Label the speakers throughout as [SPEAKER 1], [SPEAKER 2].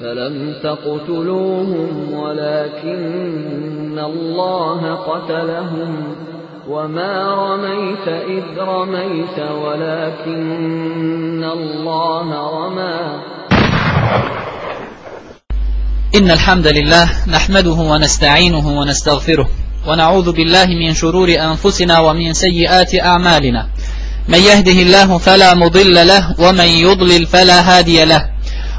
[SPEAKER 1] فلم تقتلوهم ولكن الله قتلهم وما رميت إذ رميت ولكن الله رمى إن الحمد لله نحمده ونستعينه ونستغفره ونعوذ بالله من شرور أنفسنا ومن سيئات أعمالنا من يهده الله فلا مضل له ومن يضلل فلا هادي له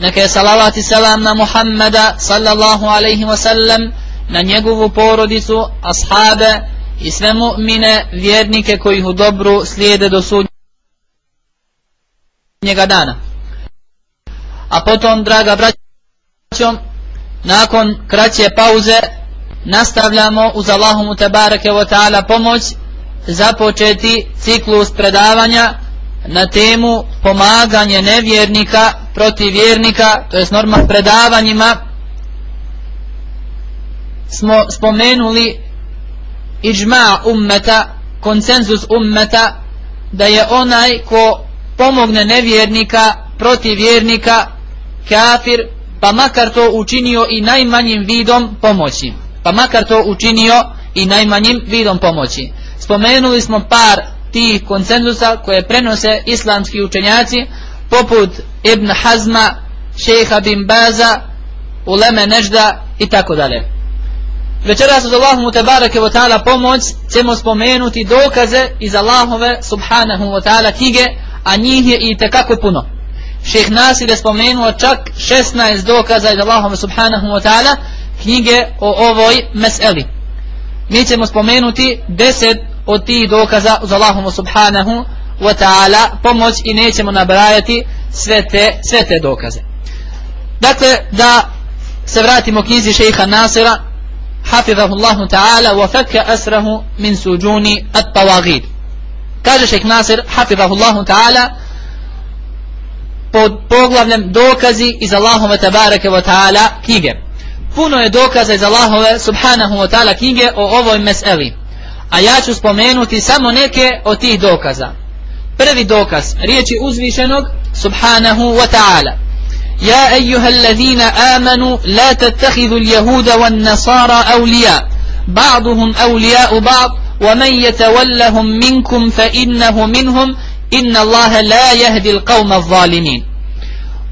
[SPEAKER 1] neke je salavat i selam na Muhammeda sallallahu alaihi wasallam, na njegovu porodicu, ashabe i sve mu'mine, vjernike koji u dobru slijede do njega dana. A potom, draga braćom nakon kraće pauze nastavljamo uz te bareke wa ta'ala pomoć započeti ciklus predavanja na temu pomaganje nevjernika protiv vjernika, to jest norma predavanjima, smo spomenuli iđma ummeta, konsenzus ummeta, da je onaj ko pomogne nevjernika protiv vjernika, kafir, pa makar to učinio i najmanjim vidom pomoći. Pa makar to učinio i najmanjim vidom pomoći. Spomenuli smo par tih konsenzusa koje prenose islamski učenjaci poput Ibn Hazma, šeha Bin Baza, Uleme Nežda i tako dalje. Večeras uz Allahomu tebareke wa ta'ala pomoć ćemo spomenuti dokaze iz Allahove subhanahu wa ta'ala knjige, a njih je i tekako puno. Šeh Nasir je spomenuo čak 16 dokaza iz Allahove subhanahu wa ta'ala knjige o ovoj meseli. Mi ćemo spomenuti 10 od tih dokaza uz Allahumu subhanahu wa ta'ala pomoć i nećemo nabrajati sve te, sve dokaze. Dakle, da se vratimo knjizi šeha Nasira hafizahullahu ta'ala wa fakka asrahu min suđuni at tawagid. Kaže šeha Nasir hafizahullahu ta'ala pod poglavljem dokazi iz Allahove tabareke wa ta'ala knjige. Puno je dokaza iz Allahove subhanahu wa ta'ala knjige o ovoj meseli. a ja ću spomenuti samo neke od tih dokaza. Prvi dokaz, riječi uzvišenog, subhanahu wa ta'ala. Ja ejuha allazina amanu, يا أيها الذين آمنوا لا تتخذوا اليهود والنصارى أولياء بعضهم أولياء بعض ومن minkum fa innahu minhum, inna الله la jahdi l'kavma الظالمين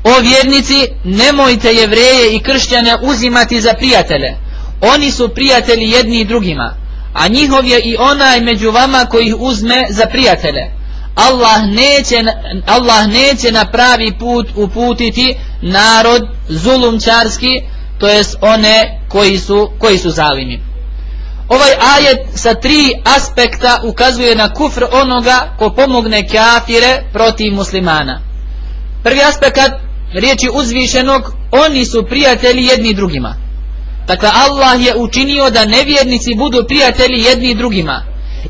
[SPEAKER 1] O vjernici, nemojte jevreje i kršćane uzimati za prijatelje. Oni su prijatelji jedni drugima. a njihov je i onaj među vama koji ih uzme za prijatelje. Allah neće, Allah neće na pravi put uputiti narod zulumčarski, to jest one koji su, koji zalimi. Ovaj ajet sa tri aspekta ukazuje na kufr onoga ko pomogne kafire protiv muslimana. Prvi aspekt riječi uzvišenog, oni su prijatelji jedni drugima. Dakle, Allah je učinio da nevjernici budu prijatelji jedni drugima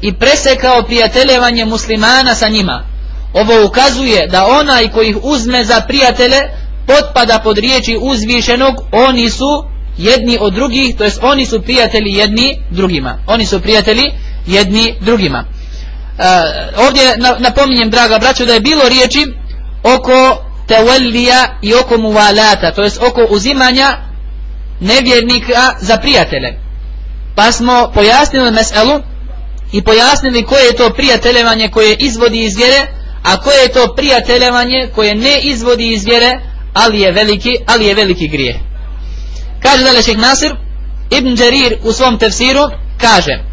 [SPEAKER 1] i presekao prijateljevanje muslimana sa njima. Ovo ukazuje da onaj koji ih uzme za prijatelje potpada pod riječi uzvišenog, oni su jedni od drugih, to jest oni su prijatelji jedni drugima. Oni su prijatelji jedni drugima. E, ovdje napominjem, draga braćo, da je bilo riječi oko tevellija i oko muvalata, to jest oko uzimanja nevjernika za prijatelje. Pa smo pojasnili meselu i pojasnili koje je to prijateljevanje koje izvodi iz vjere, a koje je to prijateljevanje koje ne izvodi iz vjere, ali je veliki, ali je veliki grije. Kaže dalje Nasir, Ibn Đarir u svom tefsiru kaže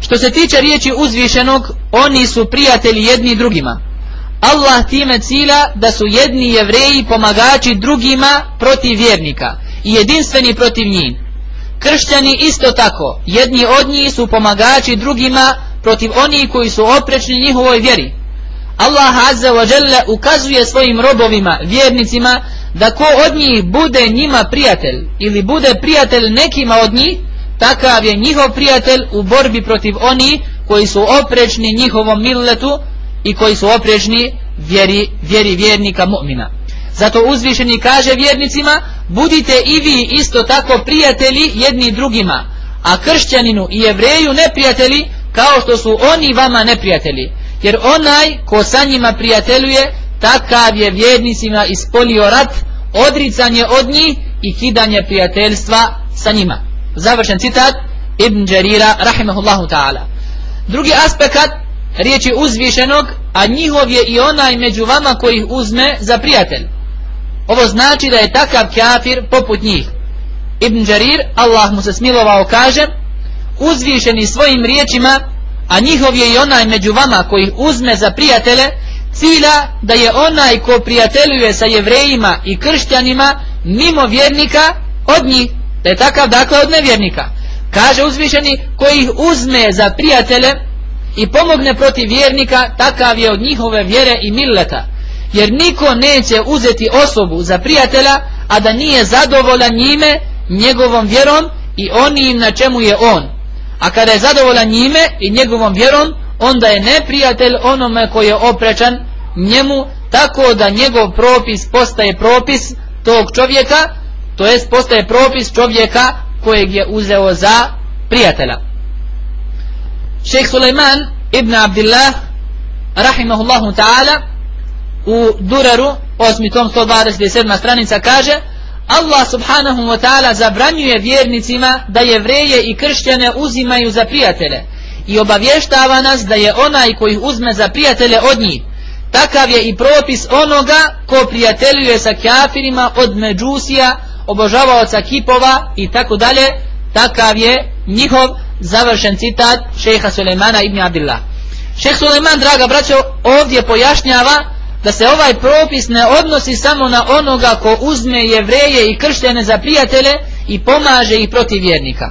[SPEAKER 1] Što se tiče riječi uzvišenog, oni su prijatelji jedni drugima. Allah time cilja da su jedni jevreji pomagači drugima protiv vjernika i jedinstveni protiv njih. Kršćani isto tako, jedni od njih su pomagači drugima protiv onih koji su oprečni njihovoj vjeri. Allah Azza wa Jalla ukazuje svojim robovima, vjernicima, da ko od njih bude njima prijatelj ili bude prijatelj nekima od njih, takav je njihov prijatelj u borbi protiv onih koji su oprečni njihovom milletu i koji su oprečni vjeri, vjeri vjernika mu'mina. Zato uzvišeni kaže vjernicima, budite i vi isto tako prijatelji jedni drugima, a kršćaninu i jevreju neprijatelji kao što su oni vama neprijatelji. Jer onaj ko sa njima prijateljuje, takav je vjernicima ispolio rat, odricanje od njih i kidanje prijateljstva sa njima. Završen citat Ibn Đerira, rahimahullahu ta'ala. Drugi aspekt riječi uzvišenog, a njihov je i onaj među vama koji uzme za prijatelj. Ovo znači da je takav kafir poput njih. Ibn Jarir, Allah mu se smilovao, kaže uzvišeni svojim riječima, a njihov je i onaj među vama koji uzme za prijatele, cilja da je onaj ko prijateljuje sa jevrejima i kršćanima mimo vjernika od njih, da je takav dakle od nevjernika. Kaže uzvišeni koji uzme za prijatelje i pomogne protiv vjernika, takav je od njihove vjere i milleta jer niko neće uzeti osobu za prijatelja a da nije zadovoljan njime njegovom vjerom i onim na čemu je on a kada je zadovoljan njime i njegovom vjerom onda je neprijatelj onome koji je oprečan njemu tako da njegov propis postaje propis tog čovjeka to jest postaje propis čovjeka kojeg je uzeo za prijatelja Šeik Suleiman ibn Abdillah rahimahullahu ta'ala u duraru, osmi tom 127. stranica kaže Allah subhanahu wa ta'ala zabranjuje vjernicima da jevreje i kršćane uzimaju za prijatelje i obavještava nas da je onaj koji uzme za prijatelje od njih takav je i propis onoga ko prijateljuje sa kafirima od međusija, obožavaoca kipova i tako dalje takav je njihov završen citat šeha Sulemana ibn Abdillah šeha Suleman draga braćo ovdje pojašnjava da se ovaj propis ne odnosi samo na onoga ko uzme jevreje i kršćane za prijatelje i pomaže ih protiv vjernika.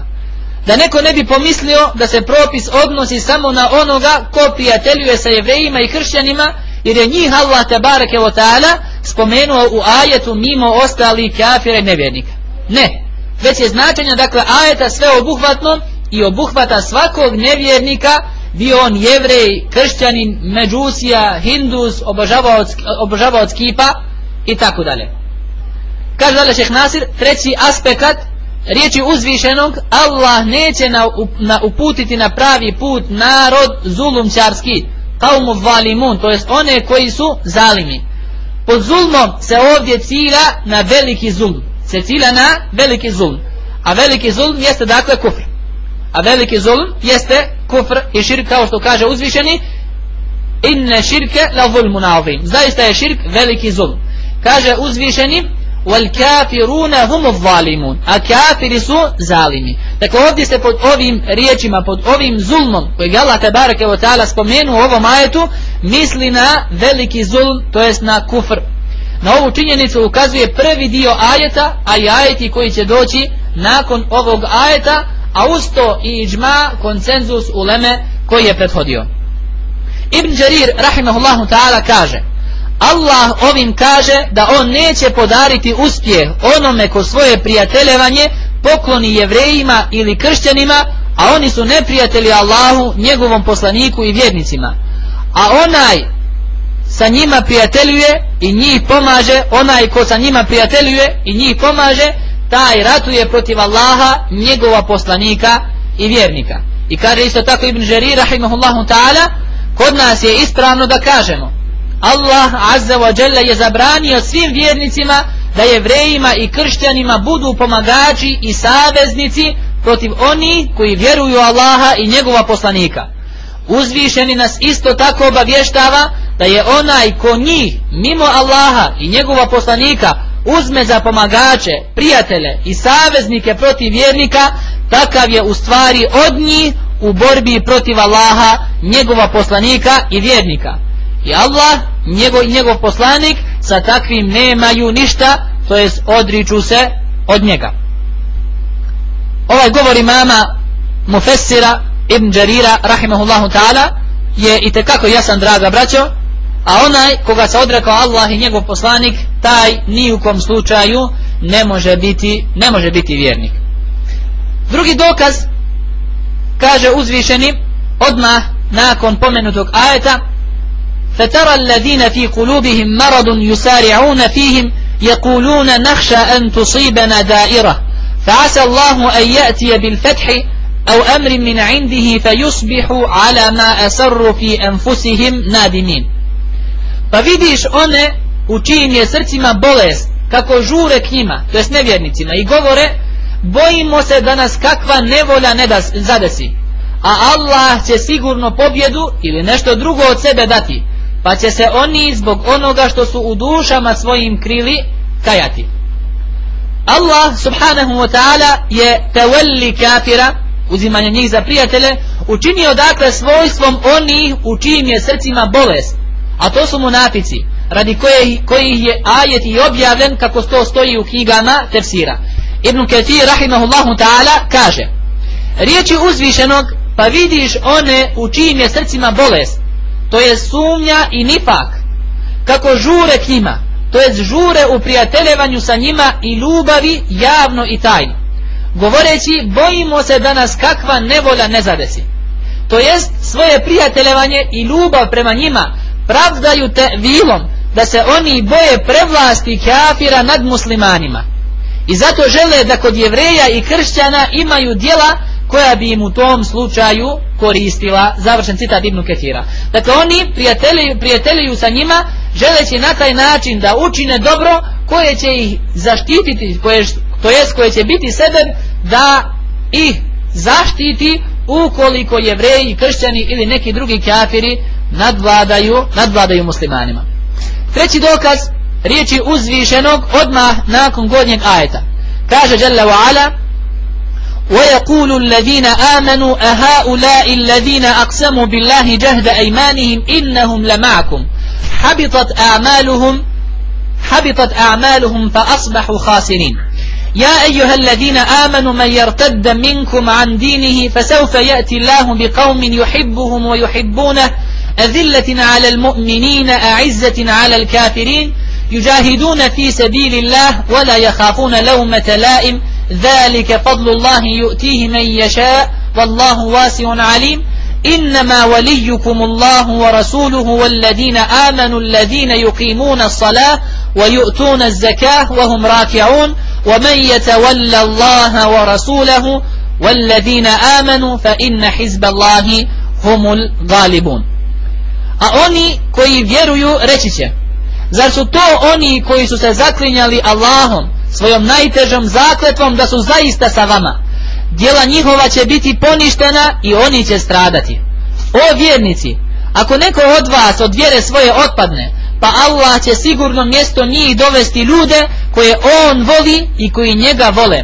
[SPEAKER 1] Da neko ne bi pomislio da se propis odnosi samo na onoga ko prijateljuje sa jevrejima i kršćanima jer je njih Allah tabareke wa spomenuo u ajetu mimo ostalih kafira i nevjernika. Ne, već je značenje dakle ajeta sve obuhvatno i obuhvata svakog nevjernika bio on jevrej, kršćanin, međusija, hindus, obožavao kipa i tako dalje. Kaže dalje šeh Nasir, treći aspekt riječi uzvišenog, Allah neće na, uputiti na pravi put narod zulumčarski, kaumu valimun, to jest one koji su zalimi. Pod zulmom se ovdje cilja na veliki zulm. Se cilja na veliki zulm. A veliki zulm jeste dakle kufri. A veliki zulm jeste kufr i širk kao što kaže uzvišeni inne širke la zulmun azim zaista je širk veliki zulm kaže uzvišeni wal kafiruna hum zalimun a kafiri su zalimi dakle ovdje se pod ovim riječima pod ovim zulmom koji Allah tabaraka spomenu ta'ala spomenuo u ovom ajetu misli na veliki zulm to jest na kufr na ovu činjenicu ukazuje prvi dio ajeta a i ajeti koji će doći nakon ovog ajeta a usto i iđma konsenzus uleme koji je prethodio Ibn Jarir rahimahullahu ta'ala kaže Allah ovim kaže da on neće podariti uspjeh onome ko svoje prijateljevanje pokloni jevrejima ili kršćanima a oni su neprijatelji Allahu njegovom poslaniku i vjernicima a onaj sa njima prijateljuje i njih pomaže onaj ko sa njima prijateljuje i njih pomaže taj ratuje protiv Allaha, njegova poslanika i vjernika. I kaže isto tako Ibn Žeri, rahimahullahu ta'ala, kod nas je ispravno da kažemo Allah azza wa jalla je zabranio svim vjernicima da jevrejima i kršćanima budu pomagači i saveznici protiv oni koji vjeruju Allaha i njegova poslanika. Uzvišeni nas isto tako obavještava da je onaj ko njih mimo Allaha i njegova poslanika uzme za pomagače, prijatelje i saveznike protiv vjernika, takav je u stvari od njih u borbi protiv Allaha, njegova poslanika i vjernika. I Allah, njegov, njegov poslanik, sa takvim nemaju ništa, to jest odriču se od njega. Ovaj govor mama Mufessira ibn Đarira, rahimahullahu ta'ala, je itekako jasan, draga braćo, A onaj koga se odrekao Allah i njegov poslanik, taj ni u kom slučaju ne može biti, ne može biti vjernik. Drugi dokaz kaže uzvišeni odmah nakon pomenutog ajeta فترى الذين في قلوبهم مرض يسارعون فيهم يقولون نخشى أن تصيبنا دائرة فعسى الله أن يأتي بالفتح أو أمر من عنده فيصبحوا على ما أسروا في أنفسهم نادمين Pa vidiš one u čijim je srcima bolest, kako žure k njima, to jest nevjernicima, i govore, bojimo se da nas kakva nevolja ne da zadesi, a Allah će sigurno pobjedu ili nešto drugo od sebe dati, pa će se oni zbog onoga što su u dušama svojim krili kajati. Allah subhanahu wa ta'ala je tevelli kafira, uzimanje njih za prijatelje, učinio dakle svojstvom onih u čijim je srcima bolest, a to su mu napici radi kojih je ajet i objavljen kako to stoji u knjigama tefsira Ibn Ketir rahimahullahu ta'ala kaže riječi uzvišenog pa vidiš one u čijim je srcima bolest to je sumnja i nipak kako žure k njima to je žure u prijateljevanju sa njima i ljubavi javno i tajno govoreći bojimo se da nas kakva nevolja ne zadesi to jest svoje prijateljevanje i ljubav prema njima pravdaju vilom da se oni boje prevlasti kafira nad muslimanima i zato žele da kod jevreja i kršćana imaju djela koja bi im u tom slučaju koristila završen citat Ibnu Ketira dakle oni prijateljuju, sa njima želeći na taj način da učine dobro koje će ih zaštititi to jest koje će biti sebe da ih zaštiti ukoliko jevreji, kršćani ili neki drugi kafiri nadvladaju, nadvladaju muslimanima. Treći dokaz riječi uzvišenog odmah nakon godnjeg ajeta. Kaže Jalla wa Ala وَيَقُولُ الَّذِينَ آمَنُوا أَهَاُلَاءِ الَّذِينَ أَقْسَمُوا بِاللَّهِ جَهْدَ أَيْمَانِهِمْ إِنَّهُمْ لَمَعَكُمْ حَبِطَتْ أَعْمَالُهُمْ حبطت أعمالهم فأصبحوا خاسرين يا أيها الذين آمنوا من يرتد منكم عن دينه فسوف يأتي الله بقوم يحبهم ويحبونه أذلة على المؤمنين أعزة على الكافرين يجاهدون في سبيل الله ولا يخافون لومة لائم ذلك فضل الله يؤتيه من يشاء والله واسع عليم إنما وليكم الله ورسوله والذين آمنوا الذين يقيمون الصلاة ويؤتون الزكاة وهم راكعون ومن يتولى الله ورسوله والذين آمنوا فإن حزب الله هم الغالبون A oni koji vjeruju reći će Zar su to oni koji su se zaklinjali Allahom svojom najtežom zakletvom da su zaista sa vama Djela njihova će biti poništena i oni će stradati O vjernici, ako neko od vas od vjere svoje otpadne Pa Allah će sigurno mjesto njih dovesti ljude koje on voli i koji njega vole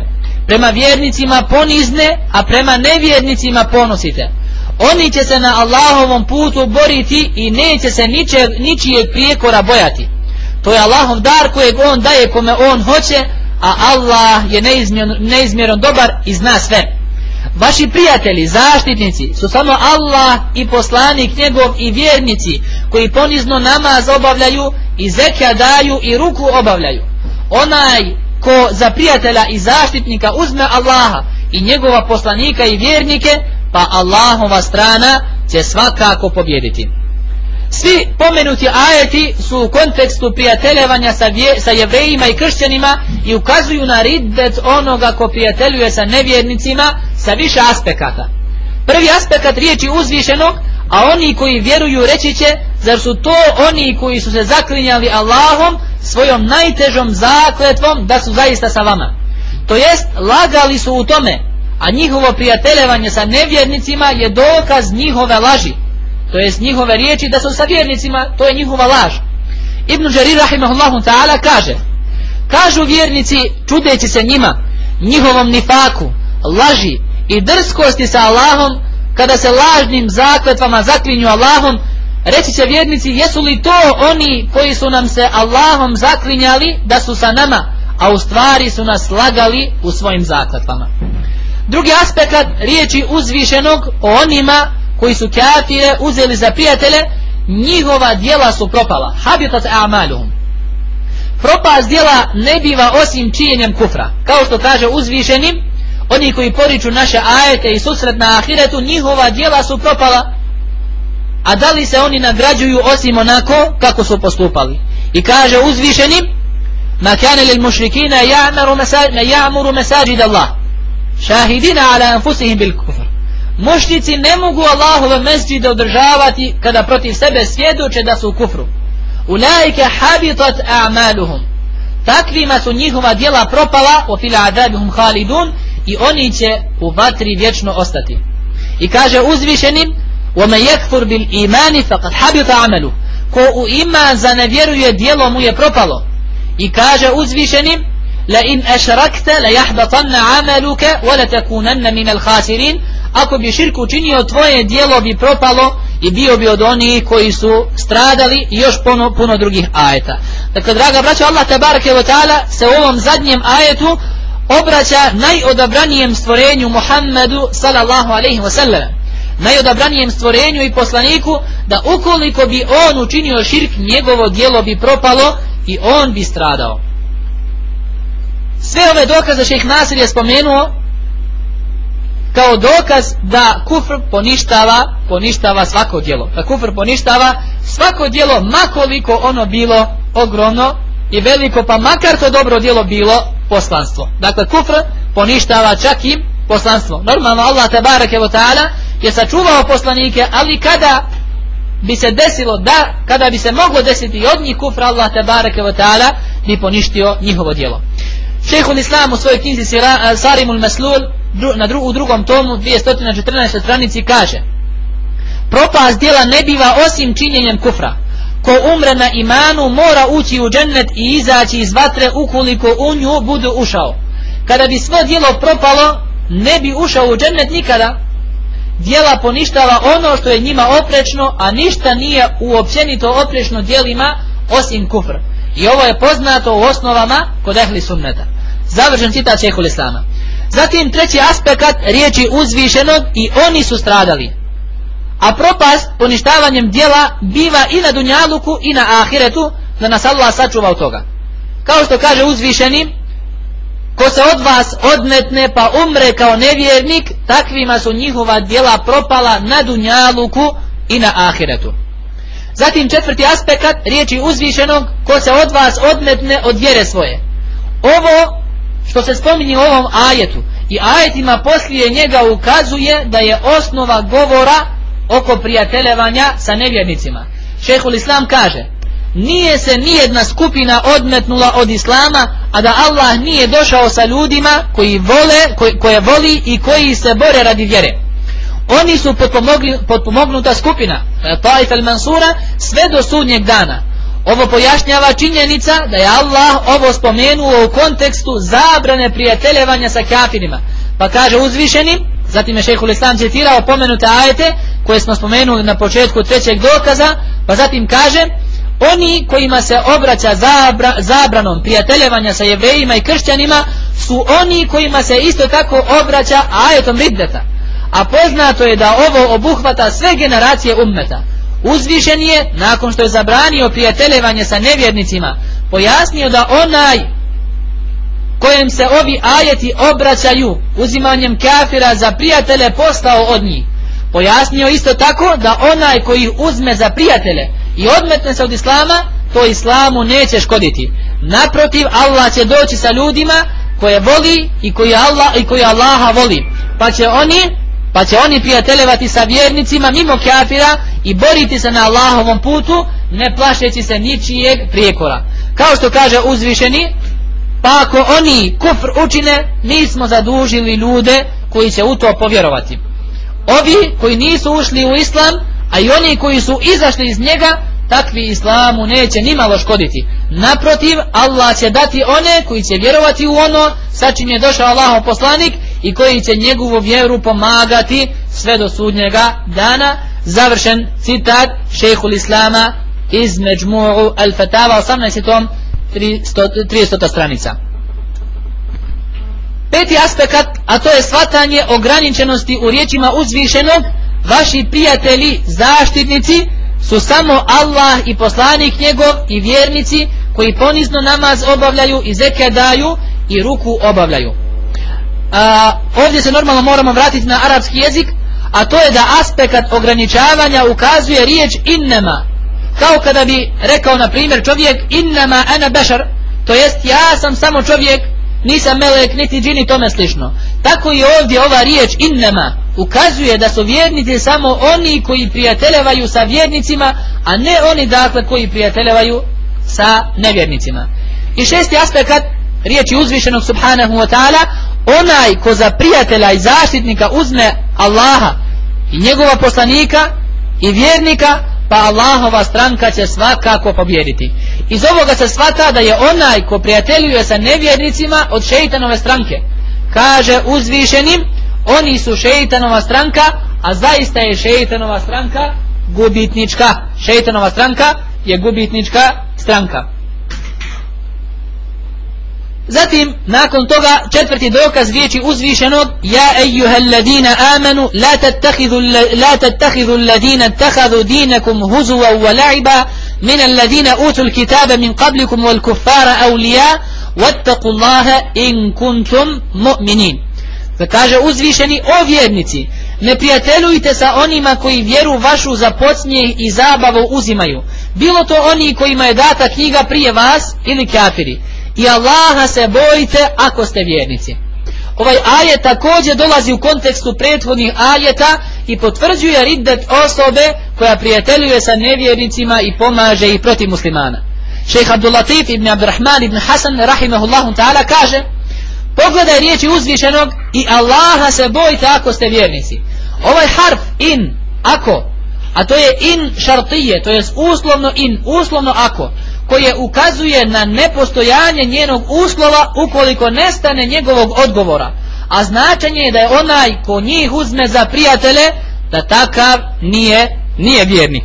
[SPEAKER 1] Prema vjernicima ponizne, a prema nevjernicima ponosite oni će se na Allahovom putu boriti i neće se ničijeg prijekora bojati. To je Allahov dar kojeg on daje kome on hoće, a Allah je neizmjerno dobar i zna sve. Vaši prijatelji, zaštitnici su samo Allah i poslanik njegov i vjernici koji ponizno namaz obavljaju i zekja daju i ruku obavljaju. Onaj ko za prijatelja i zaštitnika uzme Allaha i njegova poslanika i vjernike, pa Allahova strana će svakako pobjediti. Svi pomenuti ajeti su u kontekstu prijateljevanja sa, jevrejima i kršćanima i ukazuju na riddet onoga ko prijateljuje sa nevjernicima sa više aspekata. Prvi aspekat riječi uzvišenog, a oni koji vjeruju reći će, zar su to oni koji su se zaklinjali Allahom svojom najtežom zakletvom da su zaista sa vama. To jest, lagali su u tome a njihovo prijateljevanje sa nevjernicima je dokaz njihove laži. To jest njihove riječi da su sa vjernicima, to je njihova laž. Ibn Đarir rahimahullahu ta'ala kaže Kažu vjernici čudeći se njima, njihovom nifaku, laži i drskosti sa Allahom kada se lažnim zakletvama zaklinju Allahom reći će vjernici jesu li to oni koji su nam se Allahom zaklinjali da su sa nama a u stvari su nas lagali u svojim zakletvama Drugi aspekt riječi uzvišenog o onima koji su kafire uzeli za prijatelje, njihova djela su propala. Habitat amaluhum. Propast djela ne biva osim činjenjem kufra. Kao što kaže uzvišenim, oni koji poriču naše ajete i susret na ahiretu, njihova djela su propala. A da li se oni nagrađuju osim onako kako su postupali? I kaže uzvišenim, ma kane lil mušrikina ja'muru mesajid Allah šahidina ala anfusihim bil kufr. Mušnici ne mogu Allahove mesđide održavati kada protiv sebe svjedoče da su u kufru. Ulaike habitat a'maluhum. Takvima su njihova djela propala, o fila adabihum halidun, i oni će u vatri vječno ostati. I kaže uzvišenim, وَمَنْ يَكْفُرْ بِالْإِيمَانِ فَقَدْ حَبِطَ عَمَلُهُ Ko u iman zanevjeruje, djelo mu je propalo. I kaže uzvišenim, لئن أشركت ليحبطن عملك ولتكونن من الخاسرين ako bi širk učinio tvoje dijelo bi propalo i bio bi od onih koji su stradali i još puno, puno drugih ajeta dakle draga braća Allah tabarake wa ta'ala se u ovom zadnjem ajetu obraća najodabranijem stvorenju Muhammedu sallallahu alaihi wasallam najodabranijem stvorenju i poslaniku da ukoliko bi on učinio širk njegovo dijelo bi propalo i on bi stradao sve ove dokaze šeh Nasir je spomenuo kao dokaz da kufr poništava, poništava svako djelo. Da kufr poništava svako djelo makoliko ono bilo ogromno i veliko pa makar to dobro djelo bilo poslanstvo. Dakle kufr poništava čak i poslanstvo. Normalno Allah tabarake wa ta'ala je sačuvao poslanike, ali kada bi se desilo da, kada bi se moglo desiti od njih kufra Allah te wa ta'ala bi poništio njihovo djelo. Šehul Islam u svojoj knjizi eh, Sarimul Maslul na u drugom tomu 214. stranici kaže Propast djela ne biva osim činjenjem kufra. Ko umre na imanu mora ući u džennet i izaći iz vatre ukoliko u nju budu ušao. Kada bi svo djelo propalo, ne bi ušao u džennet nikada. Djela poništava ono što je njima oprečno, a ništa nije uopćenito oprečno djelima osim kufra. I ovo je poznato u osnovama kod ehli sunneta. Završen citat šehhul islama. Zatim treći aspekt riječi uzvišenog i oni su stradali. A propast poništavanjem dijela biva i na dunjaluku i na ahiretu da nas Allah sačuva od toga. Kao što kaže uzvišeni, ko se od vas odmetne pa umre kao nevjernik, takvima su njihova dijela propala na dunjaluku i na ahiretu. Zatim četvrti aspekt riječi uzvišenog ko se od vas odmetne od vjere svoje. Ovo što se spominje u ovom ajetu i ajetima poslije njega ukazuje da je osnova govora oko prijateljevanja sa nevjernicima. Šehul Islam kaže nije se nijedna skupina odmetnula od Islama, a da Allah nije došao sa ljudima koji vole, koje voli i koji se bore radi vjere. Oni su potpomognuta skupina, e, Taif mansura sve do sudnjeg dana. Ovo pojašnjava činjenica da je Allah ovo spomenuo u kontekstu zabrane prijateljevanja sa kafirima. Pa kaže uzvišenim zatim je šehhul Islam citirao pomenute ajete koje smo spomenuli na početku trećeg dokaza, pa zatim kaže oni kojima se obraća zabranom prijateljevanja sa jevrejima i kršćanima su oni kojima se isto tako obraća ajetom riddeta a poznato je da ovo obuhvata sve generacije ummeta. Uzvišen je, nakon što je zabranio prijateljevanje sa nevjernicima, pojasnio da onaj kojem se ovi ajeti obraćaju uzimanjem kafira za prijatelje postao od njih. Pojasnio isto tako da onaj koji ih uzme za prijatelje i odmetne se od islama, to islamu neće škoditi. Naprotiv, Allah će doći sa ljudima koje voli i koje, Allah, Allaha voli. Pa će oni pa će oni prijateljevati sa vjernicima mimo kafira i boriti se na Allahovom putu ne plašeći se ničijeg prijekora. Kao što kaže uzvišeni, pa ako oni kufr učine, nismo zadužili ljude koji će u to povjerovati. Ovi koji nisu ušli u islam, a i oni koji su izašli iz njega, takvi islamu neće nimalo škoditi. Naprotiv, Allah će dati one koji će vjerovati u ono sa čim je došao Allahov poslanik i koji će njegovu vjeru pomagati sve do sudnjega dana završen citat šehu islama iz Međmu'u al-Fatava 18. stranica peti aspekt a to je shvatanje ograničenosti u riječima uzvišenog vaši prijatelji, zaštitnici su samo Allah i poslanik njegov i vjernici koji ponizno namaz obavljaju i zeke daju i ruku obavljaju a ovdje se normalno moramo vratiti na arapski jezik, a to je da aspekat ograničavanja ukazuje riječ innema. Kao kada bi rekao, na primjer, čovjek innema ana bešar, to jest ja sam samo čovjek, nisam melek, niti džini, tome slično. Tako i ovdje ova riječ innema ukazuje da su vjernici samo oni koji prijateljavaju sa vjernicima, a ne oni dakle koji prijateljavaju sa nevjernicima. I šesti aspekt riječi uzvišenog subhanahu wa ta'ala, onaj ko za prijatelja i zaštitnika uzme Allaha i njegova poslanika i vjernika pa Allahova stranka će svakako pobijediti. iz ovoga se shvata da je onaj ko prijateljuje sa nevjernicima od šeitanove stranke kaže uzvišenim oni su šeitanova stranka a zaista je šeitanova stranka gubitnička šeitanova stranka je gubitnička stranka Zatim, nakon toga, četvrti dokaz riječi uzvišenog Ja ejuhel ladina amanu La tattahidu ladina Takhadu dinakum huzuva wa la'iba Min alladina utul kitabe Min qablikum wal kuffara awliya Wattaku in kuntum mu'minin Da kaže uzvišeni o vjernici Ne prijateljujte sa onima koji vjeru vašu za pocnje i zabavu uzimaju Bilo to oni kojima je data knjiga prije vas ili kafiri i Allaha se bojite ako ste vjernici. Ovaj ajet također dolazi u kontekstu prethodnih aljeta i potvrđuje riddet osobe koja prijateljuje sa nevjernicima i pomaže i protiv muslimana. Šejh Latif ibn Abdurrahman ibn Hasan rahimahullahu ta'ala kaže Pogledaj riječi uzvišenog i Allaha se bojite ako ste vjernici. Ovaj harf in, ako, a to je in šartije, to je uslovno in, uslovno ako koje ukazuje na nepostojanje njenog uslova ukoliko nestane njegovog odgovora. A značenje je da je onaj ko njih uzme za prijatelje, da takav nije, nije vjernik.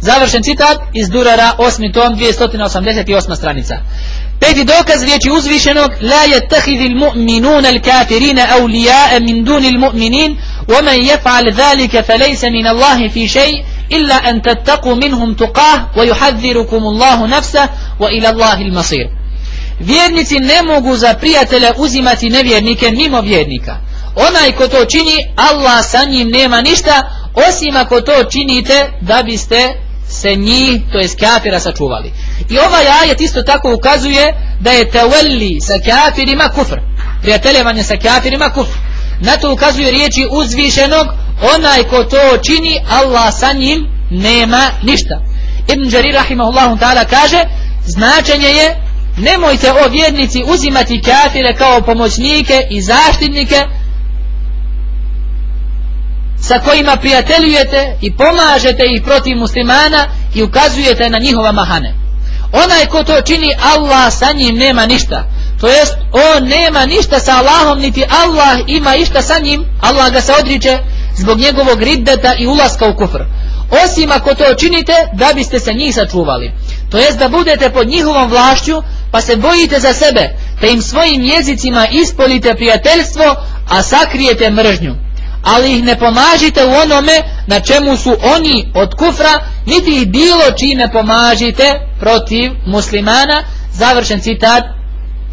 [SPEAKER 1] Završen citat iz Durara 8. tom 288. stranica. Peti dokaz riječi uzvišenog La je al al min dunil muminin wa man yaf'al min Allahi fi illa an tattaku minhum tuqah wa yuhadzirukum Allahu nafsa wa ila Allahi masir. Vjernici ne mogu za prijatelja uzimati nevjernike mimo vjernika. Onaj ko to čini, Allah sa njim nema ništa, osim ako to činite da biste se njih, to je kafira, sačuvali. I ovaj ajet isto tako ukazuje da je tawalli sa kafirima kufr. Prijateljevanje sa kafirima kufr. Na to ukazuje riječi uzvišenog, onaj ko to čini, Allah sa njim nema ništa. Ibn Đari rahimahullahu ta'ala kaže, značenje je, nemojte o vjernici uzimati kafire kao pomoćnike i zaštitnike, sa kojima prijateljujete i pomažete ih protiv muslimana i ukazujete na njihova mahane. Onaj ko to čini, Allah sa njim nema ništa. To jest, on nema ništa sa Allahom, niti Allah ima išta sa njim, Allah ga se odriče zbog njegovog riddeta i ulaska u kufr. Osim ako to činite, da biste se njih sačuvali. To jest da budete pod njihovom vlašću, pa se bojite za sebe, te im svojim jezicima ispolite prijateljstvo, a sakrijete mržnju. Ali ih ne pomažite u onome na čemu su oni od kufra, niti ih bilo čime pomažite protiv muslimana, završen citat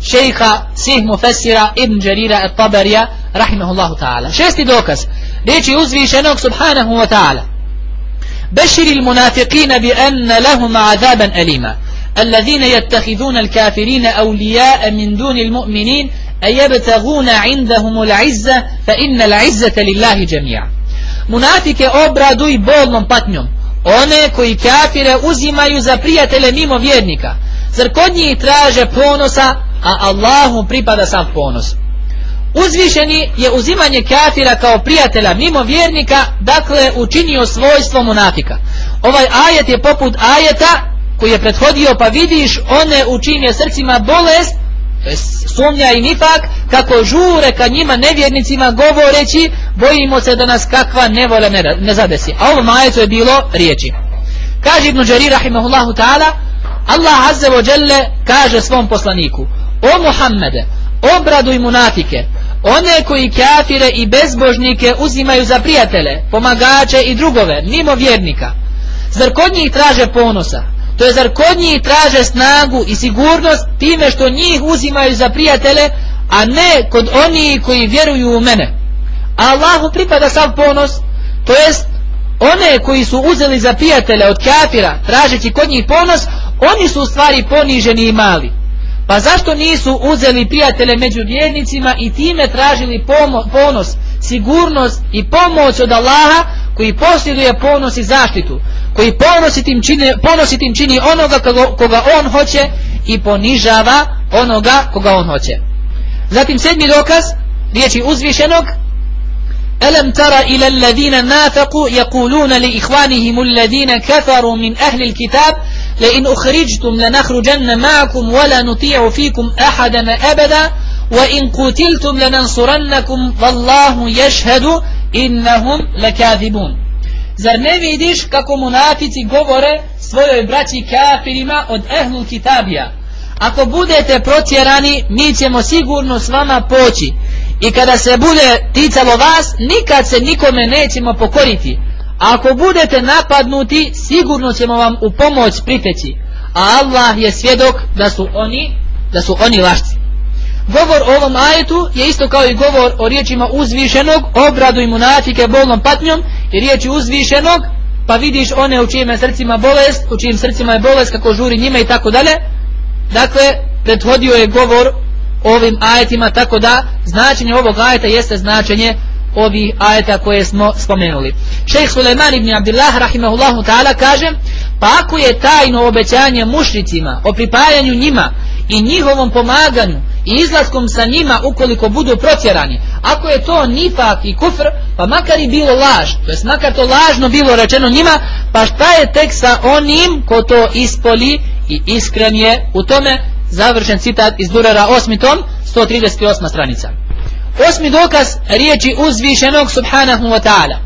[SPEAKER 1] šejha svih mufesira Ibn Đerira et Taberija rahimahullahu ta'ala. Šesti dokaz, riječi uzvišenog subhanahu wa ta'ala. Beširi l-munafiqina bi anna lahum azaban alima. الذين يتخذون الكافرين أولياء من دون المؤمنين أيبتغون عندهم العزة فإن العزة لله جميعا Munafike obraduj bolnom patnjom, one koji kafire uzimaju za prijatelje mimo vjernika, Zar traže ponosa, a Allahu pripada sam ponos. Uzvišeni je uzimanje kafira kao prijatelja mimo vjernika, dakle učinio svojstvo munafika. Ovaj ajet je poput ajeta koji je prethodio pa vidiš one učinje srcima srcima bolest, sumnja i nipak kako žure ka njima nevjernicima govoreći, bojimo se da nas kakva nevole ne, ne zadesi. A ovom ajetu je bilo riječi. Kaže Ibn Đari rahimahullahu ta'ala, Allah Azze Jelle kaže svom poslaniku O Muhammede, obraduj munafike one koji kafire i bezbožnike uzimaju za prijatelje, pomagače i drugove, mimo vjernika. Zar kod njih traže ponosa? To je zar kod njih traže snagu i sigurnost time što njih uzimaju za prijatelje, a ne kod onih koji vjeruju u mene. Allahu pripada sav ponos, to jest one koji su uzeli za prijatelja od kafira, tražeći kod njih ponos, oni su u stvari poniženi i mali. Pa zašto nisu uzeli prijatelje među vjernicima i time tražili ponos, sigurnost i pomoć od Allaha koji posjeduje ponos i zaštitu, koji ponositim čini, čini onoga koga, koga on hoće i ponižava onoga koga on hoće. Zatim sedmi dokaz, riječi uzvišenog, ألم تر إلى الذين نافقوا يقولون لإخوانهم الذين كفروا من أهل الكتاب لئن أخرجتم لنخرجن معكم ولا نطيع فيكم أحدا أبدا وإن قتلتم لننصرنكم والله يشهد إنهم لكاذبون Zar ne vidiš kako munafici govore svojoj braći kafirima od ehlu kitabija? Ako budete protjerani, mi ćemo sigurno s vama poći. i kada se bude ticalo vas nikad se nikome nećemo pokoriti ako budete napadnuti sigurno ćemo vam u pomoć priteći a Allah je svjedok da su oni da su oni lašci govor o ovom ajetu je isto kao i govor o riječima uzvišenog obradu i bolnom patnjom i riječi uzvišenog pa vidiš one u čijim srcima bolest u čijim srcima je bolest kako žuri njima i tako dalje dakle prethodio je govor ovim ajetima, tako da značenje ovog ajeta jeste značenje ovih ajeta koje smo spomenuli. Šejh Suleman ibn Abdullah ta'ala kaže pa ako je tajno obećanje mušricima o pripajanju njima i njihovom pomaganju i izlaskom sa njima ukoliko budu protjerani, ako je to nifak i kufr, pa makar i bilo laž, to jest makar to lažno bilo rečeno njima, pa šta je tek sa onim ko to ispoli i iskren je u tome Završen citat iz Durera 8. tom, 138. stranica. Osmi dokaz riječi uzvišenog subhanahu wa ta'ala.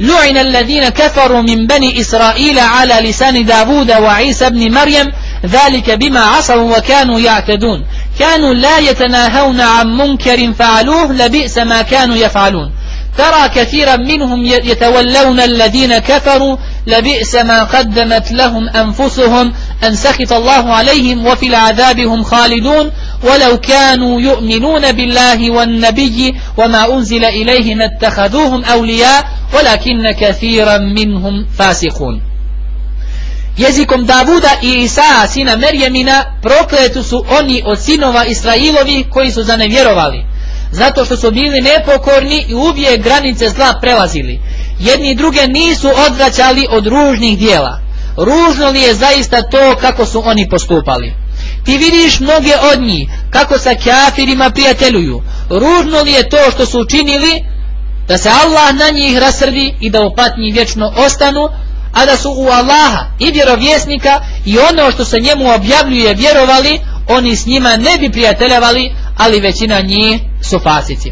[SPEAKER 1] لعن الذين كفروا من بني إسرائيل على لسان داود وعيسى بن مريم ذلك بما عصوا وكانوا يعتدون كانوا لا يتناهون عن منكر فعلوه لبئس ما كانوا يفعلون ترى كثيرا منهم يتولون الذين كفروا لبئس ما قدمت لهم أنفسهم أن سخط الله عليهم وفي العذاب هم خالدون ولو كانوا يؤمنون بالله والنبي وما أنزل إليه ما اتخذوهم أولياء ولكن كثيرا منهم فاسقون Jezikom Davuda i Isaa, sina Merjemina, prokletu su oni od sinova Israilovi koji su zanevjerovali. Zato što su bili nepokorni i uvijek granice zla prelazili. Jedni i druge nisu odvraćali od ružnih dijela. Ružno li je zaista to kako su oni postupali? Ti vidiš mnoge od njih kako sa kafirima prijateljuju. Ružno li je to što su učinili da se Allah na njih rasrvi i da u patnji vječno ostanu, a da su u Allaha i vjerovjesnika i ono što se njemu objavljuje vjerovali, oni s njima ne bi prijateljavali, ali većina njih su fasici.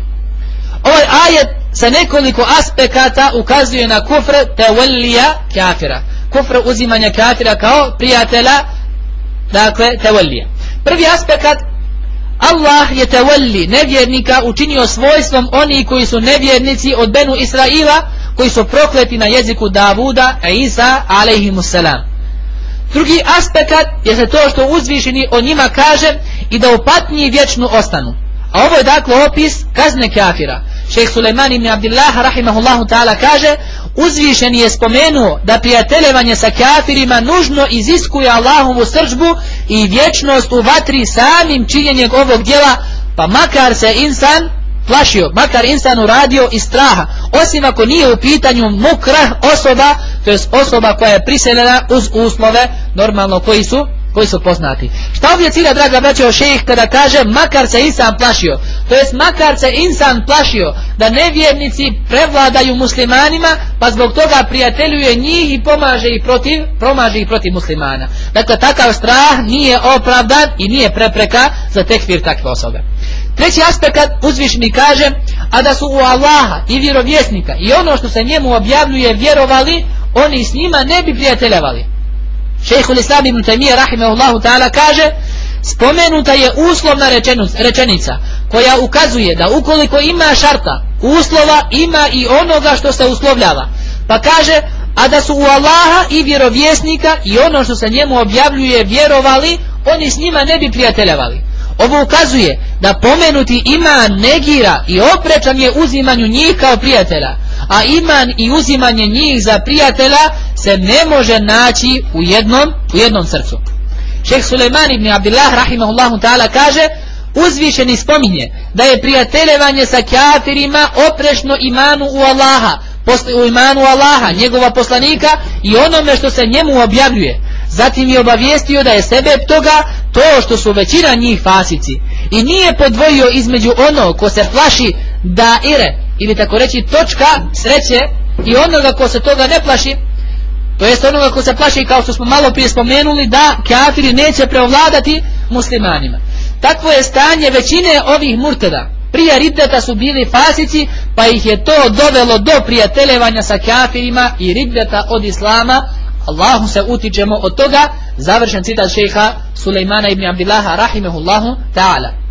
[SPEAKER 1] Ovaj ajet sa nekoliko aspekata ukazuje na kufr tevallija kafira. Kufr uzimanja kafira kao prijatelja, dakle tevallija. Prvi aspekat, Allah je tevalli nevjernika učinio svojstvom oni koji su nevjernici od Benu Israila, koji su prokleti na jeziku Davuda, Isa, alaihimussalam. Drugi aspekat je to što uzvišeni o njima kaže i da u patnji vječnu ostanu. A ovo je dakle opis kazne kafira. Šejh Sulejman ibn Abdullah kaže uzvišeni je spomenuo da prijateljevanje sa kafirima nužno iziskuje Allahovu sržbu i vječnost u vatri samim činjenjem ovog djela pa makar se insan plašio, makar insan uradio iz straha, osim ako nije u pitanju mukrah osoba, to jest osoba koja je priseljena uz uslove normalno koji su koji su poznati. Šta ovdje cilja, draga o šejih kada kaže makar se insan plašio? To jest makar se insan plašio da nevjernici prevladaju muslimanima, pa zbog toga prijateljuje njih i pomaže ih protiv, promaže ih protiv muslimana. Dakle, takav strah nije opravdan i nije prepreka za tekvir takve osobe. Treći aspekt uzvišni kaže, a da su u Allaha i vjerovjesnika i ono što se njemu objavljuje vjerovali, oni s njima ne bi prijateljevali. Šejh Islam ibn Allahu rahimehullahu ta'ala kaže spomenuta je uslovna rečenica koja ukazuje da ukoliko ima šarta uslova ima i onoga što se uslovljava pa kaže a da su u Allaha i vjerovjesnika i ono što se njemu objavljuje vjerovali oni s njima ne bi prijateljevali ovo ukazuje da pomenuti ima negira i oprečan je uzimanju njih kao prijatelja a iman i uzimanje njih za prijatelja se ne može naći u jednom, u jednom srcu. Šeh Suleiman ibn Abdullah rahimahullahu ta'ala kaže uzvišeni spominje da je prijateljevanje sa kafirima oprešno imanu u Allaha u imanu Allaha, njegova poslanika i onome što se njemu objavljuje zatim je obavijestio da je sebe toga to što su većina njih fasici i nije podvojio između ono ko se plaši da ire ili tako reći točka sreće i onoga ko se toga ne plaši to jest onoga ko se plaši kao što smo malo prije spomenuli da kafiri neće preovladati muslimanima takvo je stanje većine ovih murtada prije ribdeta su bili fasici pa ih je to dovelo do prijateljevanja sa kafirima i ribdeta od islama Allahu se utičemo od toga završen citat šeha Sulejmana ibn Abdillaha rahimehullahu ta'ala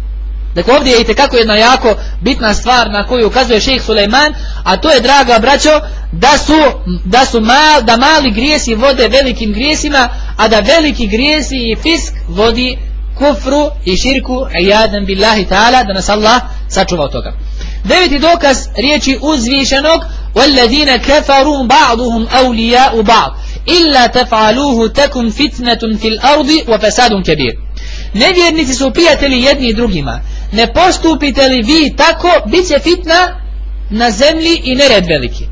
[SPEAKER 1] Dakle, ovdje je kako jedna jako bitna stvar na koju ukazuje šejh Sulejman, a to je, draga braćo, da su, da su mal, da mali grijesi vode velikim grijesima, a da veliki grijesi i fisk vodi kufru i širku, jadan billahi ta'ala, da nas Allah sačuva od toga. Deveti dokaz riječi uzvišenog, وَالَّذِينَ كَفَرُوا بَعْضُهُمْ أَوْلِيَاءُ بَعْضُ إِلَّا تَفْعَلُوهُ تَكُمْ فِتْنَةٌ فِي الْأَرْضِ وَفَسَادٌ كَبِيرٌ Nevjernici su prijatelji jedni i drugima. Ne postupite li vi tako, bit će fitna na zemlji i nered veliki.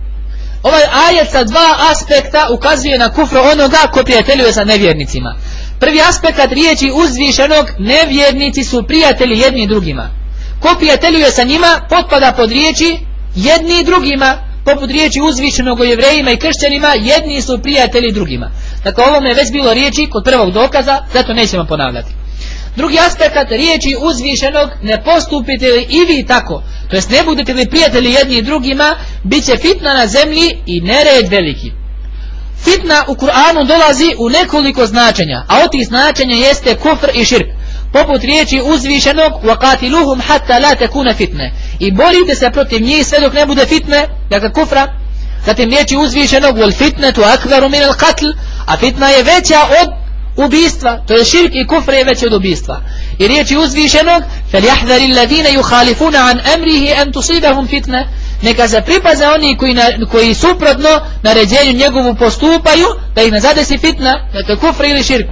[SPEAKER 1] Ovaj ajet sa dva aspekta ukazuje na kufro onoga ko prijateljuje sa nevjernicima. Prvi aspekt riječi uzvišenog, nevjernici su prijatelji jedni i drugima. Ko prijateljuje sa njima, potpada pod riječi jedni i drugima, poput riječi uzvišenog o jevrejima i kršćanima, jedni su prijatelji drugima. Dakle, ovome je već bilo riječi kod prvog dokaza, zato nećemo ponavljati. Drugi aspekt riječi uzvišenog ne postupite li i vi tako, to ne budete li prijatelji jedni drugima, bit će fitna na zemlji i nered veliki. Fitna u Kur'anu dolazi u nekoliko značenja, a od tih značenja jeste kufr i širk. Poput riječi uzvišenog وَقَاتِلُهُمْ حَتَّى لَا تَكُونَ fitne. I borite se protiv njih sve dok ne bude fitne, dakle kufra. Zatim riječi uzvišenog وَالْفِتْنَةُ أَكْبَرُ مِنَ الْقَتْلِ A fitna je veća od ubistva, to je širk i kufr je veće od ubistva. I riječi uzvišenog, فَلْيَحْذَرِ الَّذِينَ يُخَالِفُونَ عَنْ أَمْرِهِ تُصِيبَهُمْ Neka se pripaze oni koji, na, koji suprotno naređenju njegovu postupaju, da ih ne zadesi fitna, dakle kufr ili širk.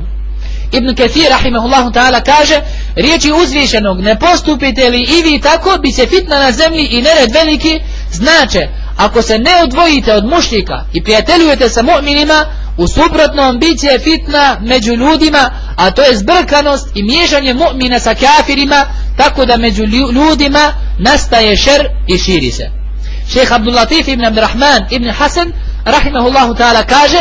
[SPEAKER 1] Ibn Kathir, rahimahullahu ta'ala, kaže, riječi uzvišenog, ne postupite li i vi tako, bi se fitna na zemlji i nered veliki znače ako se ne odvojite od mušnika i prijateljujete sa mu'minima, u suprotnom bit fitna među ljudima, a to je zbrkanost i miješanje mu'mina sa kafirima, tako da među ljudima nastaje šer i širi se. Šeh Latif ibn Rahman ibn Hasan, rahimahullahu ta'ala, kaže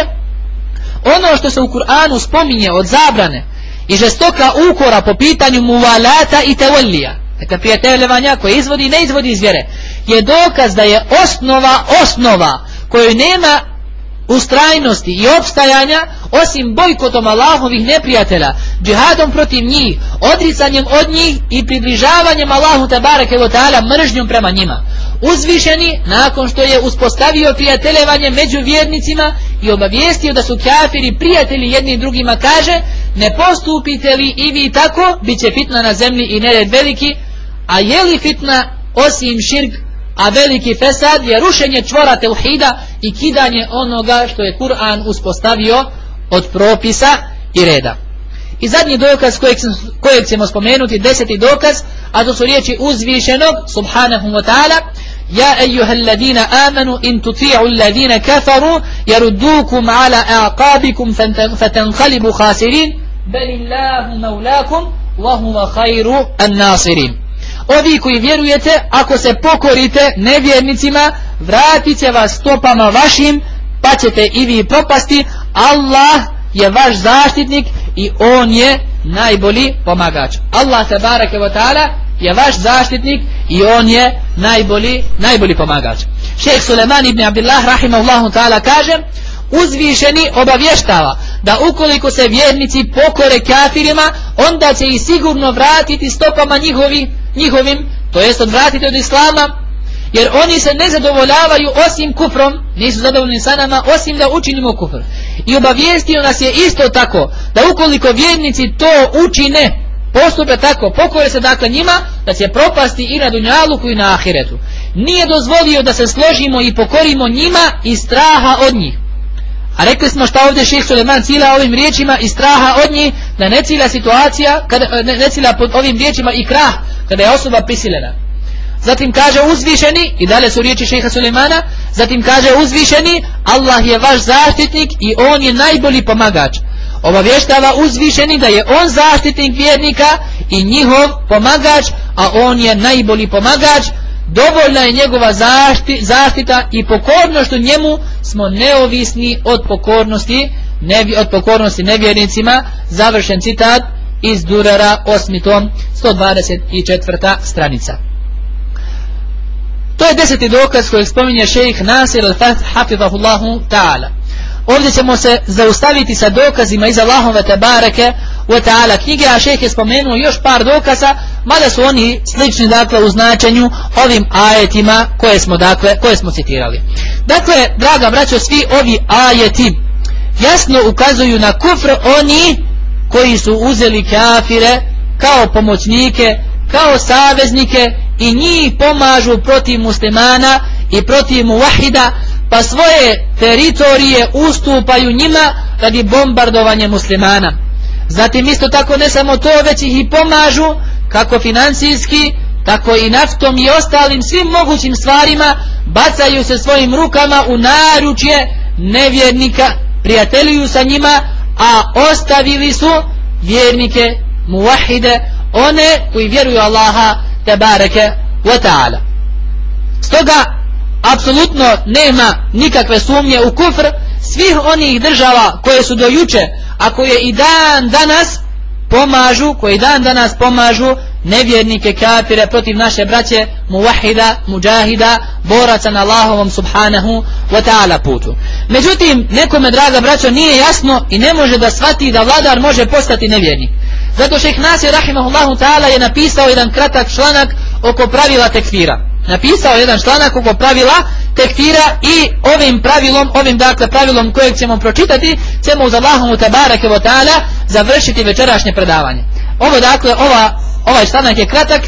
[SPEAKER 1] ono što se u Kur'anu spominje od zabrane i žestoka ukora po pitanju muvalata i tevallija Dakle, prijateljevanja koje izvodi i ne izvodi iz vjere je dokaz da je osnova osnova kojoj nema ustrajnosti i opstajanja osim bojkotom Allahovih neprijatelja, džihadom protiv njih, odricanjem od njih i približavanjem Allahu tabara wa mržnjom prema njima. Uzvišeni, nakon što je uspostavio prijateljevanje među vjernicima i obavijestio da su kafiri prijatelji jedni drugima, kaže ne postupite li i vi tako, bit će fitna na zemlji i nered veliki, a je li fitna osim širk, a veliki fesad je rušenje čvora teuhida i kidanje onoga što je Kur'an uspostavio od propisa i reda. I zadnji dokaz kojeg, ćemo spomenuti, deseti dokaz, a to su riječi uzvišenog, subhanahu wa ta'ala, ja أيها الذين amanu in tuti'u الذين kafaru, يردوكم ala أعقابكم فتنقلبوا khasirin, بل الله Ovi koji vjerujete, ako se pokorite nevjernicima, vratit će vas stopama vašim, pa ćete i vi propasti. Allah je vaš zaštitnik i On je najbolji pomagač. Allah te barake ta'ala je vaš zaštitnik i On je najbolji, najbolji pomagač. Šejh Suleman ibn Abdullah rahimahullahu ta'ala kaže uzvišeni obavještava da ukoliko se vjernici pokore kafirima, onda će ih sigurno vratiti stopama njihovi, njihovim, to jest odvratiti od islama, jer oni se ne zadovoljavaju osim kufrom, nisu zadovoljni sa nama, osim da učinimo kufr. I obavijestio nas je isto tako, da ukoliko vjernici to učine, postupe tako, pokore se dakle njima, da će propasti i na dunjaluku i na ahiretu. Nije dozvolio da se složimo i pokorimo njima i straha od njih. A rekli smo šta ovdje ših Suleman cilja ovim riječima i straha od njih da ne situacija, kada, ne, pod ovim riječima i krah kada je osoba prisilena. Zatim kaže uzvišeni, i dalje su riječi šeha Sulemana, zatim kaže uzvišeni, Allah je vaš zaštitnik i on je najbolji pomagač. Obavještava uzvišeni da je on zaštitnik vjernika i njihov pomagač, a on je najbolji pomagač, dovoljna je njegova zaštita i u njemu smo neovisni od pokornosti nevi, od pokornosti nevjernicima završen citat iz Durara 8. tom 124. stranica to je deseti dokaz kojeg spominje šejih Nasir al-Fath ta'ala Ovdje ćemo se zaustaviti sa dokazima iz Allahove bareke u ta'ala knjige, a Šek je spomenuo još par dokaza, mada su oni slični dakle u značenju ovim ajetima koje smo, dakle, koje smo citirali. Dakle, draga braćo, svi ovi ajeti jasno ukazuju na kufr oni koji su uzeli kafire kao pomoćnike kao saveznike i njih pomažu protiv muslimana i protiv muvahida pa svoje teritorije ustupaju njima radi bombardovanje muslimana. Zatim isto tako ne samo to, već ih i pomažu kako financijski, tako i naftom i ostalim svim mogućim stvarima bacaju se svojim rukama u naručje nevjernika, prijateljuju sa njima, a ostavili su vjernike, muvahide, one koji vjeruju Allaha te bareke wa Stoga, apsolutno nema nikakve sumnje u kufr svih onih država koje su do juče, a koje i dan danas pomažu, koje i dan danas pomažu nevjernike, kapire, protiv naše braće, muvahida, muđahida, boraca na Allahovom subhanahu wa ta'ala putu. Međutim, nekome, draga braćo, nije jasno i ne može da shvati da vladar može postati nevjernik. Zato šeh Nasir, rahimahullahu ta'ala, je napisao jedan kratak članak oko pravila tekfira. Napisao jedan članak oko pravila tekfira i ovim pravilom, ovim dakle pravilom kojeg ćemo pročitati, ćemo uz Allahom tabarake wa ta'ala završiti večerašnje predavanje. Ovo dakle, ova ovaj članak je kratak,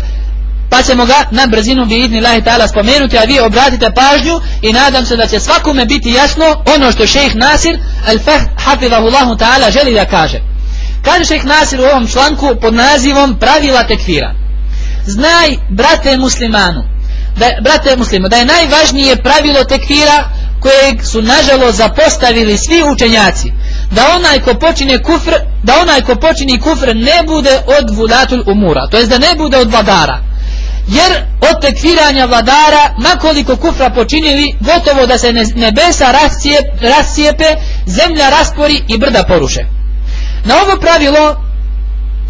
[SPEAKER 1] pa ćemo ga na brzinu bi idni lahi ta'ala spomenuti, a vi obratite pažnju i nadam se da će svakome biti jasno ono što šejh Nasir al-Fah hafidahullahu ta'ala želi da kaže. Kaže šejh Nasir u ovom članku pod nazivom pravila tekfira. Znaj, brate muslimanu, da, brate muslimu, da je najvažnije pravilo tekfira kojeg su nažalost zapostavili svi učenjaci da onaj ko počine kufr, da onaj ko počini kufr ne bude od vulatul umura, to jest da ne bude od vladara. Jer od tekfiranja vladara, nakoliko kufra počinili, gotovo da se nebesa rascijepe, zemlja raspori i brda poruše. Na ovo pravilo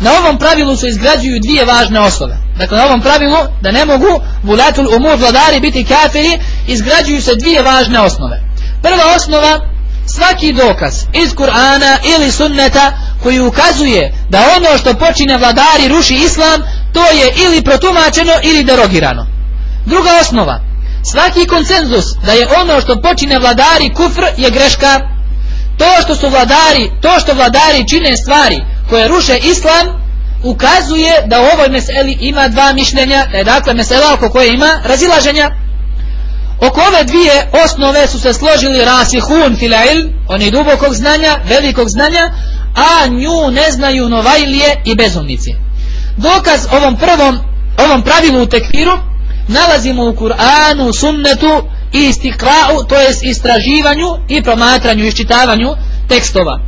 [SPEAKER 1] na ovom pravilu se izgrađuju dvije važne osnove. Dakle, na ovom pravilu, da ne mogu vulatul umur vladari biti kafiri, izgrađuju se dvije važne osnove. Prva osnova svaki dokaz iz Kur'ana ili sunneta koji ukazuje da ono što počine vladari ruši islam, to je ili protumačeno ili derogirano. Druga osnova, svaki konsenzus da je ono što počine vladari kufr je greška. To što su vladari, to što vladari čine stvari koje ruše islam, ukazuje da u ovoj meseli ima dva mišljenja, da je dakle mesela oko koje ima razilaženja. Oko ove dvije osnove su se složili rasihun filail, ilm, oni dubokog znanja, velikog znanja, a nju ne znaju novajlije i bezumnici. Dokaz ovom prvom, ovom pravilu u tekfiru nalazimo u Kur'anu, sunnetu i istikra'u, to jest istraživanju i promatranju, iščitavanju tekstova.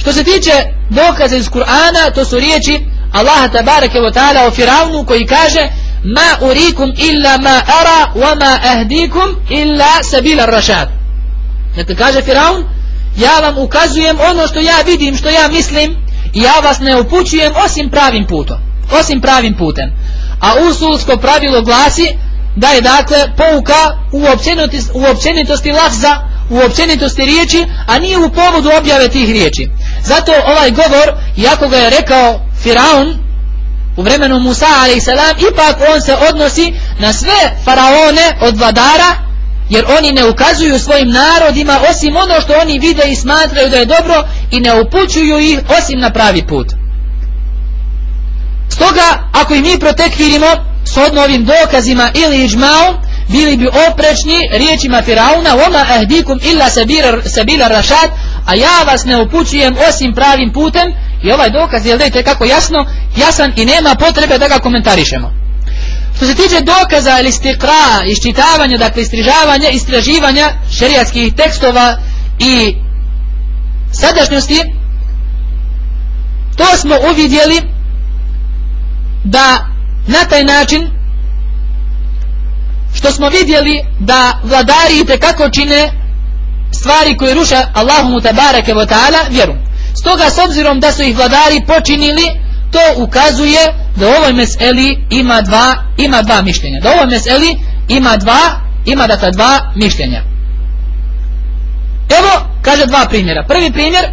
[SPEAKER 1] Što se tiče dokaza iz Kur'ana, to su riječi Allaha tabaraka o Firavnu koji kaže ma urikum illa ma ara wa ma ahdikum illa sabila rashad Dakle, kaže Firaun, ja vam ukazujem ono što ja vidim, što ja mislim i ja vas ne upućujem osim pravim putom, osim pravim putem. A usulsko pravilo glasi da je dakle pouka u, u općenitosti lafza, u općenitosti riječi, a nije u povodu objave tih riječi. Zato ovaj govor, jako ga je rekao Firaun, u vremenu Musa a.s. ipak on se odnosi na sve faraone od vladara jer oni ne ukazuju svojim narodima osim ono što oni vide i smatraju da je dobro i ne upućuju ih osim na pravi put. Stoga, ako i mi protekvirimo shodno ovim dokazima ili iđmaom, bili bi oprečni riječima Firauna oma ehdikum illa a ja vas ne upućujem osim pravim putem i ovaj dokaz je dajte kako jasno, jasan i nema potrebe da ga komentarišemo. Što se tiče dokaza ili stikra, iščitavanja, dakle istrižavanja, istraživanja šerijatskih tekstova i sadašnjosti, to smo uvidjeli da na taj način što smo vidjeli da vladari kako čine stvari koje ruše Allahu mu wa ta'ala vjeru. Stoga s obzirom da su ih vladari počinili, to ukazuje da u ovoj meseli ima dva, ima dva mišljenja. Da u ovoj meseli ima dva, ima dakle dva mišljenja. Evo, kaže dva primjera. Prvi primjer,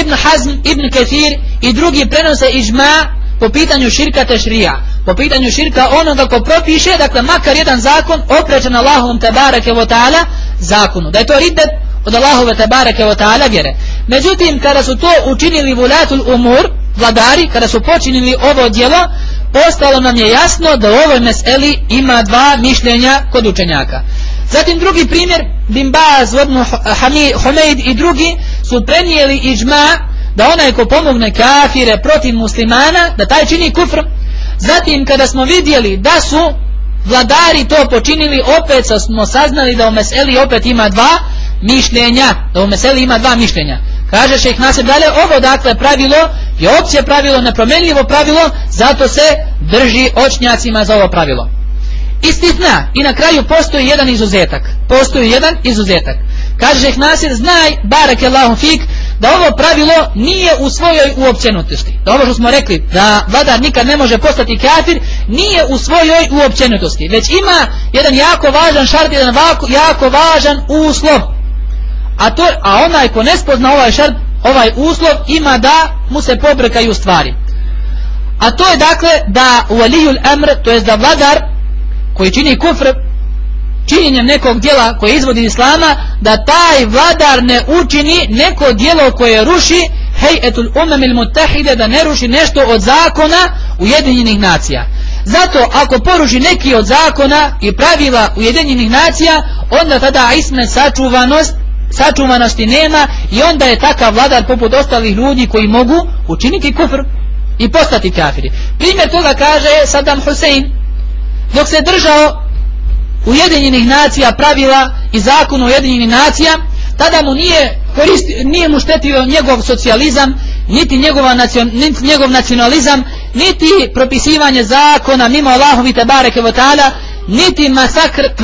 [SPEAKER 1] Ibn Hazm, Ibn Kathir i drugi prenose ižma po pitanju širka tešrija. Po pitanju širka onoga ko propiše, dakle makar jedan zakon oprečen Allahom tabarake wa zakonu. Da je to ridet od Allahove tebareke o ta'ala vjere. Međutim, kada su to učinili vulatul umur, vladari, kada su počinili ovo djelo, postalo nam je jasno da u ovoj meseli ima dva mišljenja kod učenjaka. Zatim drugi primjer, bimba Baz, i drugi su prenijeli iđma da onaj ko pomogne kafire protiv muslimana, da taj čini kufr. Zatim kada smo vidjeli da su vladari to počinili, opet smo saznali da u meseli opet ima dva, mišljenja. Da u meseli ima dva mišljenja. Kaže ih Nasib dalje, ovo dakle pravilo je opće pravilo, nepromenljivo pravilo, zato se drži očnjacima za ovo pravilo. Istitna, i na kraju postoji jedan izuzetak. Postoji jedan izuzetak. Kaže ih Nasir, znaj, barak fik, da ovo pravilo nije u svojoj uopćenutosti. Da ovo što smo rekli, da vladar nikad ne može postati kafir, nije u svojoj uopćenutosti. Već ima jedan jako važan šart, jedan jako važan uslov a, to, a onaj ko ne spozna ovaj šart, ovaj uslov ima da mu se pobrekaju stvari. A to je dakle da u alijul amr, to jest da vladar koji čini kufr činjenjem nekog djela koje izvodi islama, da taj vladar ne učini neko djelo koje ruši hejetul umamil mutahide, da ne ruši nešto od zakona Ujedinjenih nacija. Zato ako poruši neki od zakona i pravila Ujedinjenih nacija, onda tada isme sačuvanost sačuvanosti nema i onda je takav vladar poput ostalih ljudi koji mogu učiniti kufr i postati kafiri. Primjer toga kaže Saddam Hussein dok se držao Ujedinjenih nacija pravila i zakon Ujedinjenih nacija tada mu nije, nije mu štetio njegov socijalizam niti, njegova njegov nacionalizam niti propisivanje zakona mimo Allahovite bareke votala niti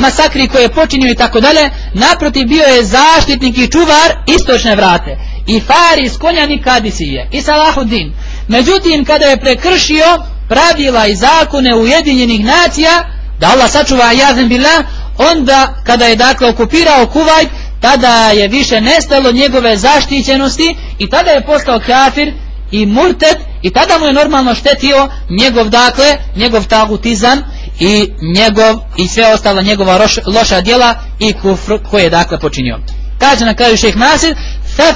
[SPEAKER 1] masakri koje je počinio i tako dalje, naprotiv bio je zaštitnik i čuvar istočne vrate. I faris konjanik kadisije. Kadisije i Salahuddin. Međutim, kada je prekršio pravila i zakone Ujedinjenih nacija, da Allah sačuva jazem bila, onda kada je dakle okupirao Kuvajt, tada je više nestalo njegove zaštićenosti i tada je postao kafir i murtet i tada mu je normalno štetio njegov dakle, njegov tagutizam i njegov i sve ostala njegova loša djela i kufr koje je dakle počinio. Kaže na kraju šejh Nasir,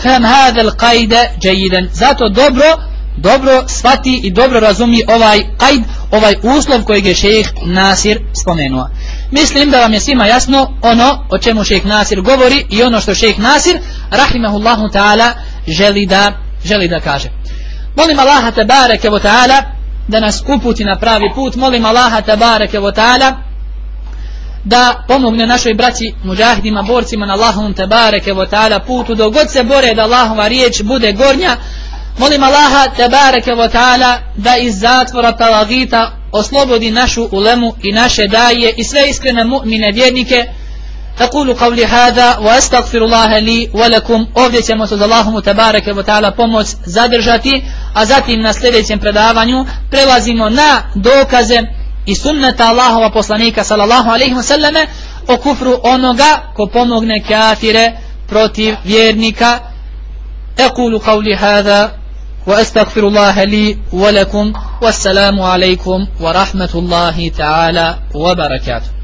[SPEAKER 1] hada Zato dobro dobro svati i dobro razumi ovaj ovaj uslov kojeg je šejh Nasir spomenuo. Mislim da vam je svima jasno ono o čemu šejh Nasir govori i ono što šejh Nasir rahimehullahu taala želi da želi da kaže. Molim Allaha tebareke taala da nas uputi na pravi put molim Allaha tabaraka wa ta'ala da pomogne našoj braći muđahidima, borcima na Allahovom tabareke wa ta'ala putu dok god se bore da Allahova riječ bude gornja molim Allaha tabareke wa ta'ala da iz zatvora talagita oslobodi našu ulemu i naše daje i sve iskrene mu'mine vjernike أقول قولي هذا وأستغفر الله li ولكم Ovdje ćemo se za Allahomu tabareke wa ta'ala pomoć zadržati, a zatim na sljedećem predavanju prelazimo na dokaze i sunneta Allahova poslanika sallallahu alaihi wa sallame o kufru onoga ko pomogne kafire protiv vjernika. أقول قولي هذا وأستغفر الله لي ولكم والسلام عليكم ورحمة الله تعالى وبركاته